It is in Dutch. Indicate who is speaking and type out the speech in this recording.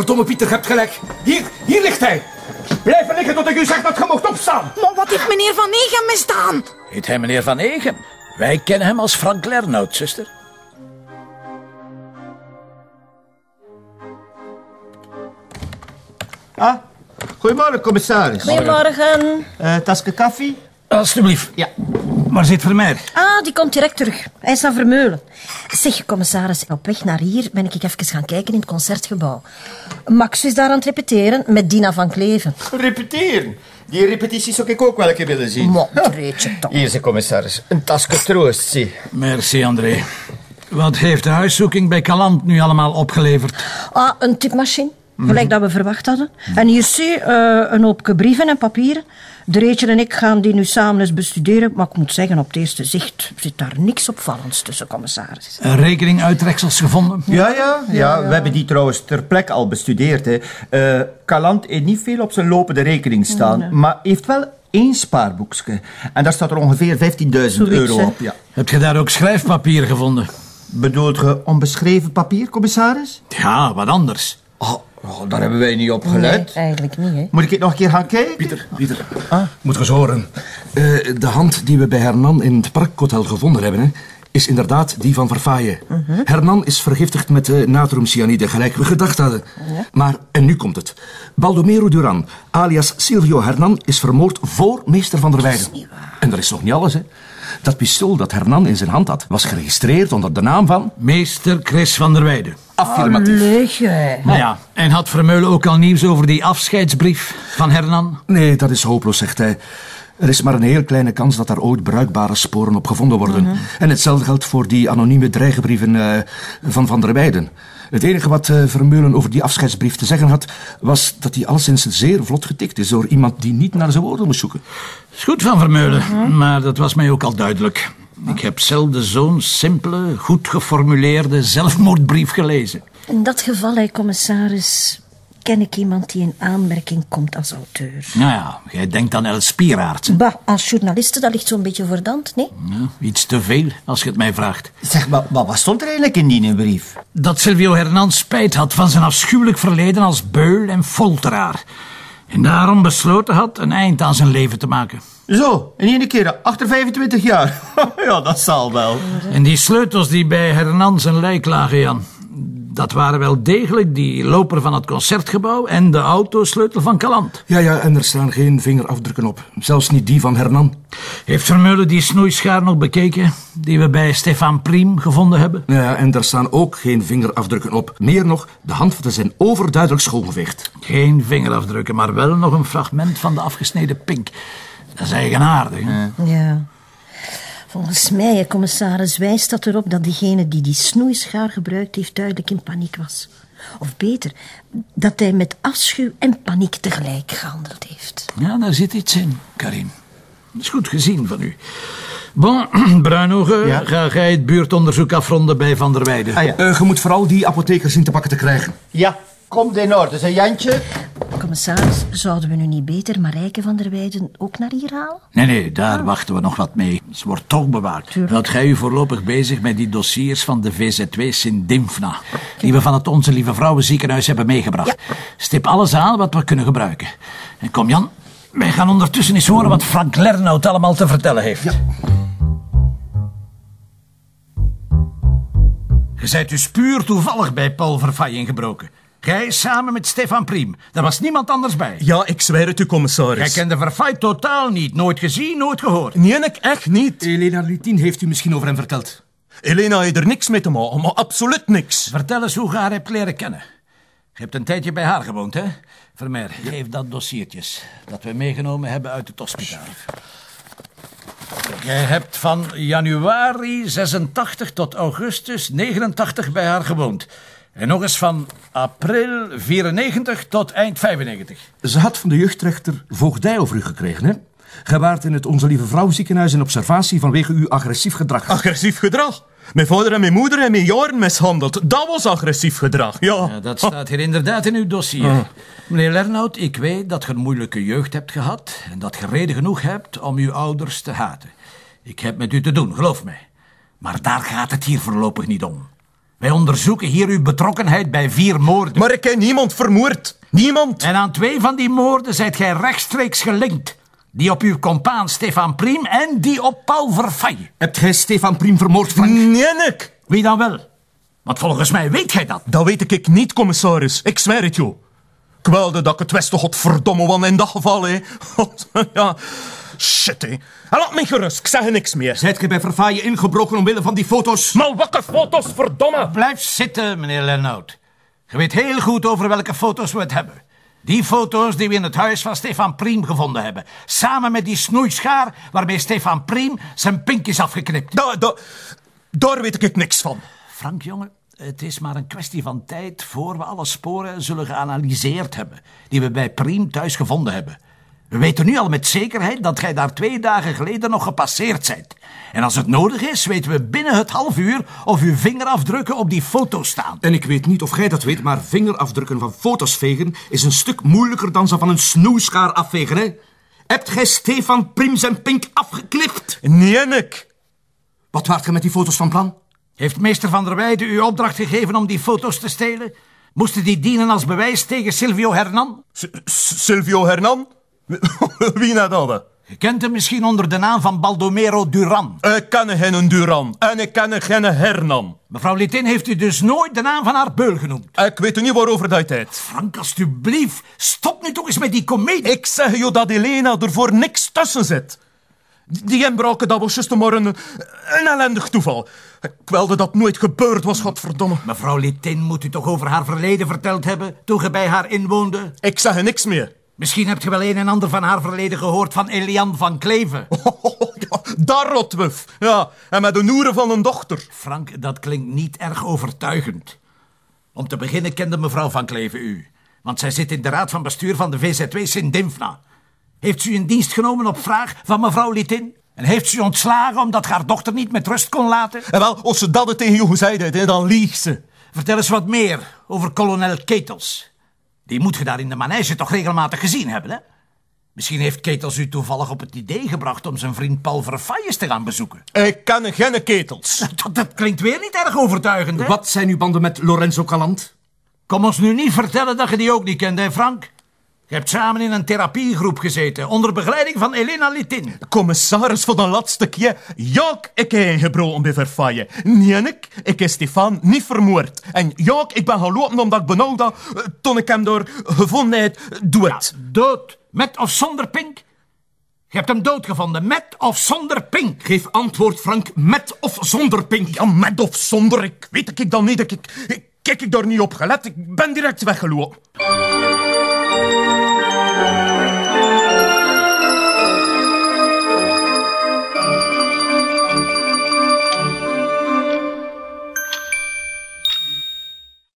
Speaker 1: Godverdomme, Pieter, je hebt gelijk. Hier, hier ligt hij. Blijf er liggen tot ik u zeg dat je mocht opstaan.
Speaker 2: Maar wat heeft meneer Van Egem misdaan?
Speaker 3: Heet hij meneer Van Egem? Wij kennen hem als Frank Lernout, zuster.
Speaker 4: Ah, goedemorgen, commissaris.
Speaker 2: Goedemorgen.
Speaker 4: Uh, tasje koffie?
Speaker 3: Alsjeblieft.
Speaker 4: Ja.
Speaker 3: Waar zit Vermeer?
Speaker 2: Ah, die komt direct terug. Hij is naar Vermeulen. Zeg, commissaris, op weg naar hier ben ik even gaan kijken in het concertgebouw. Max is daar aan het repeteren met Dina van Kleven.
Speaker 4: Repeteren? Die repetitie zou ik ook wel een keer willen zien.
Speaker 2: Toch.
Speaker 4: Hier is de commissaris. Een tasje troost, zie.
Speaker 3: Merci, André. Wat heeft de huiszoeking bij Calant nu allemaal opgeleverd?
Speaker 2: Ah, een tipmachine. Gelijk dat we verwacht hadden. En hier zie je uh, een hoopje brieven en papieren. De Reetje en ik gaan die nu samen eens bestuderen. Maar ik moet zeggen, op het eerste zicht zit daar niks opvallends tussen, commissaris.
Speaker 3: Een rekening uittreksels gevonden?
Speaker 4: Ja, ja, ja, We hebben die trouwens ter plekke al bestudeerd. Hè. Uh, Calant heeft niet veel op zijn lopende rekening staan.
Speaker 2: Nee.
Speaker 4: Maar heeft wel één spaarboekje. En daar staat er ongeveer 15.000 euro op. Ja.
Speaker 3: Heb je daar ook schrijfpapier gevonden?
Speaker 4: Bedoelt je onbeschreven papier, commissaris?
Speaker 3: Ja, wat anders.
Speaker 4: Oh, oh, daar hebben wij niet op gelet.
Speaker 2: Nee, eigenlijk niet, hè.
Speaker 4: Moet ik het nog een keer gaan kijken?
Speaker 1: Pieter, Pieter. Moet je eens horen. Eh, de hand die we bij Hernan in het Parkhotel gevonden hebben... Hè, is inderdaad die van Verfaaien. Hernan is vergiftigd met uh, natriumcyanide, gelijk we gedacht hadden. Maar, en nu komt het. Baldomero Duran, alias Silvio Hernan, is vermoord voor meester van der Weijden. En dat is nog niet alles, hè. Dat pistool dat Hernan in zijn hand had, was geregistreerd onder de naam van...
Speaker 3: Meester Chris van der Weijden.
Speaker 1: Affirmatief.
Speaker 2: Leeg, hè.
Speaker 3: Nou ja, en had Vermeulen ook al nieuws over die afscheidsbrief van Hernan?
Speaker 1: Nee, dat is hopeloos, zegt hij. Er is maar een heel kleine kans dat daar ooit bruikbare sporen op gevonden worden. En hetzelfde geldt voor die anonieme dreigenbrieven uh, van Van der Weijden. Het enige wat uh, Vermeulen over die afscheidsbrief te zeggen had, was dat hij alleszins zeer vlot getikt is door iemand die niet naar zijn woorden moest zoeken.
Speaker 3: Is goed van Vermeulen, maar dat was mij ook al duidelijk. Ik heb zelden zo'n simpele, goed geformuleerde zelfmoordbrief gelezen.
Speaker 2: In dat geval, hè, commissaris, ken ik iemand die in aanmerking komt als auteur.
Speaker 3: Nou ja, jij denkt aan El Spieraert.
Speaker 2: Bah, als journaliste, dat ligt zo'n beetje voor de hand, nee?
Speaker 3: Ja, iets te veel, als je het mij vraagt.
Speaker 4: Zeg, maar wat stond er eigenlijk in die brief?
Speaker 3: Dat Silvio Hernan spijt had van zijn afschuwelijk verleden als beul en folteraar. En daarom besloten had een eind aan zijn leven te maken.
Speaker 4: Zo, in één keer, achter 25 jaar. ja, dat zal wel.
Speaker 3: En die sleutels die bij Hernan zijn lijk lagen, Jan... dat waren wel degelijk die loper van het concertgebouw... en de autosleutel van Calant.
Speaker 1: Ja, ja, en er staan geen vingerafdrukken op. Zelfs niet die van Hernan.
Speaker 3: Heeft Vermeulen die snoeischaar nog bekeken... die we bij Stefan Priem gevonden hebben?
Speaker 1: Ja, en er staan ook geen vingerafdrukken op. Meer nog, de handvatten zijn overduidelijk schoongeveegd.
Speaker 3: Geen vingerafdrukken, maar wel nog een fragment van de afgesneden pink... Dat is eigenaardig.
Speaker 2: Ja. Volgens mij, commissaris, wijst dat erop dat diegene die die snoeischaar gebruikt heeft duidelijk in paniek was. Of beter, dat hij met afschuw en paniek tegelijk gehandeld heeft.
Speaker 3: Ja, daar zit iets in, Karin. Dat is goed gezien van u. Bon, Bruinogen,
Speaker 4: Ja?
Speaker 3: ga jij het buurtonderzoek afronden bij Van der Weijden.
Speaker 4: Ah ja.
Speaker 1: Uh, je moet vooral die apothekers zien te pakken te krijgen.
Speaker 4: Ja, komt in orde, zeg Jantje.
Speaker 2: Commissaris, zouden we nu niet beter Marijke van der Weijden ook naar hier halen?
Speaker 3: Nee, nee, daar wachten we nog wat mee. Ze wordt toch bewaard.
Speaker 2: Tuurlijk.
Speaker 3: Houd jij u voorlopig bezig met die dossiers van de VZW Sint-Dimfna... die we van het Onze Lieve Vrouwenziekenhuis hebben meegebracht. Stip alles aan wat we kunnen gebruiken. En kom Jan, wij gaan ondertussen eens horen wat Frank Lernout allemaal te vertellen heeft. Je zijt dus puur toevallig bij Paul Verfaai ingebroken. Jij samen met Stefan Priem. Daar was niemand anders bij.
Speaker 5: Ja, ik zweer het u,
Speaker 3: Jij
Speaker 5: commissaris.
Speaker 3: kende Verfaai totaal niet. Nooit gezien, nooit gehoord.
Speaker 5: Nee, ik echt niet.
Speaker 1: Elena Lutien heeft u misschien over hem verteld.
Speaker 5: Elena heeft er niks mee te maken, maar absoluut niks.
Speaker 3: Vertel eens hoe je haar hebt leren kennen. Je hebt een tijdje bij haar gewoond, hè? Vermeer, geef dat dossiertjes dat we meegenomen hebben uit het hospitaal. Jij hebt van januari 86 tot augustus 89 bij haar gewoond. En nog eens van april 94 tot eind 95.
Speaker 1: Ze had van de jeugdrechter voogdij over u gekregen, hè? Gij waart in het Onze Lieve Vrouw ziekenhuis in observatie vanwege uw agressief gedrag.
Speaker 5: Agressief gedrag. Mijn vader en mijn moeder hebben mij jaren mishandeld. Dat was agressief gedrag, ja.
Speaker 3: Ja, dat staat hier inderdaad in uw dossier. Meneer Lernout, ik weet dat je een moeilijke jeugd hebt gehad... en dat je reden genoeg hebt om uw ouders te haten. Ik heb met u te doen, geloof mij. Maar daar gaat het hier voorlopig niet om. Wij onderzoeken hier uw betrokkenheid bij vier moorden.
Speaker 5: Maar ik heb niemand vermoord. Niemand.
Speaker 3: En aan twee van die moorden zijt gij rechtstreeks gelinkt. Die op uw compaan Stefan Priem en die op Paul Verfaye.
Speaker 1: Hebt gij Stefan Priem vermoord, Frank?
Speaker 5: Nee, ik.
Speaker 3: Wie dan wel? Want volgens mij weet gij dat.
Speaker 5: Dat weet ik niet, commissaris. Ik zweer het, joh. Ik wilde dat ik het wist, godverdomme, want in dat geval, hè. God, ja. Shit. En laat me gerust, ik zeg niks meer.
Speaker 1: Zijt gij bij Verfaaien ingebroken omwille van die foto's?
Speaker 5: Maar welke foto's, verdomme.
Speaker 3: Blijf zitten, meneer Lennout. Je weet heel goed over welke foto's we het hebben. Die foto's die we in het huis van Stefan Priem gevonden hebben. Samen met die snoeischaar waarmee Stefan Priem zijn pink is afgeknipt.
Speaker 5: Da, da, daar weet ik niks van.
Speaker 3: Frank, jongen, het is maar een kwestie van tijd voor we alle sporen zullen geanalyseerd hebben. Die we bij Priem thuis gevonden hebben. We weten nu al met zekerheid dat gij daar twee dagen geleden nog gepasseerd zijt. En als het nodig is, weten we binnen het half uur of uw vingerafdrukken op die foto's staan.
Speaker 1: En ik weet niet of gij dat weet, maar vingerafdrukken van foto's vegen is een stuk moeilijker dan ze van een snoeischaar afvegen, hè? Hebt gij Stefan Priem zijn pink afgeknipt?
Speaker 5: Nee, ik.
Speaker 1: Wat waart gij met die foto's van plan?
Speaker 3: Heeft meester Van der Weijden u opdracht gegeven om die foto's te stelen? Moesten die dienen als bewijs tegen Silvio Hernan?
Speaker 5: S- Silvio Hernan? Wie nou dat?
Speaker 3: Je kent hem misschien onder de naam van Baldomero Duran.
Speaker 5: Ik ken geen Duran en ik ken geen Hernan.
Speaker 3: Mevrouw Litin heeft u dus nooit de naam van haar beul genoemd.
Speaker 5: Ik weet niet waarover dat tijd.
Speaker 3: Frank, alstublieft, stop nu toch eens met die komedie.
Speaker 5: Ik zeg je dat Elena er voor niks tussen zit. Die inbraken, dat was juist maar een, een ellendig toeval. Ik wilde dat nooit gebeurd was, godverdomme.
Speaker 3: Mevrouw Litin moet u toch over haar verleden verteld hebben toen je bij haar inwoonde?
Speaker 5: Ik zeg er niks meer.
Speaker 3: Misschien hebt je wel een en ander van haar verleden gehoord van Elian van Kleven.
Speaker 5: ja, daar rotwuf. Ja, en met een oeren van een dochter.
Speaker 3: Frank, dat klinkt niet erg overtuigend. Om te beginnen kende mevrouw van Kleven u. Want zij zit in de raad van bestuur van de VZW Sint-Dimfna. Heeft u in dienst genomen op vraag van mevrouw Litin? En heeft ze u ontslagen omdat haar dochter niet met rust kon laten?
Speaker 5: En wel, als ze dat tegen jou gezegd heeft, dan liegt ze.
Speaker 3: Vertel eens wat meer over kolonel Ketels. Die moet je daar in de manege toch regelmatig gezien hebben, hè? Misschien heeft Ketels u toevallig op het idee gebracht om zijn vriend Paul Verfailles te gaan bezoeken.
Speaker 5: Ik ken geen ketels.
Speaker 3: Dat, dat klinkt weer niet erg overtuigend, hè?
Speaker 1: Wat zijn uw banden met Lorenzo Calant?
Speaker 3: Kom ons nu niet vertellen dat je die ook niet kende, hè, Frank? Je hebt samen in een therapiegroep gezeten, onder begeleiding van Elena Litin.
Speaker 5: Commissaris voor de laatste keer. Ja, ik heb ingebroken bij Verfaille. Nee, ik. Ik heb Stefan niet vermoord. En ja, ik ben gaan lopen omdat ik benauwd had eh, toen ik hem door gevonden heb. Doe het.
Speaker 3: Dood, met of zonder pink? Je hebt hem doodgevonden, met of zonder pink?
Speaker 1: Geef antwoord, Frank, met of zonder pink.
Speaker 5: Ja, met of zonder, ik weet ik dan niet. Ik, ik, ik kijk ik daar niet op gelet. Ik ben direct weggelopen.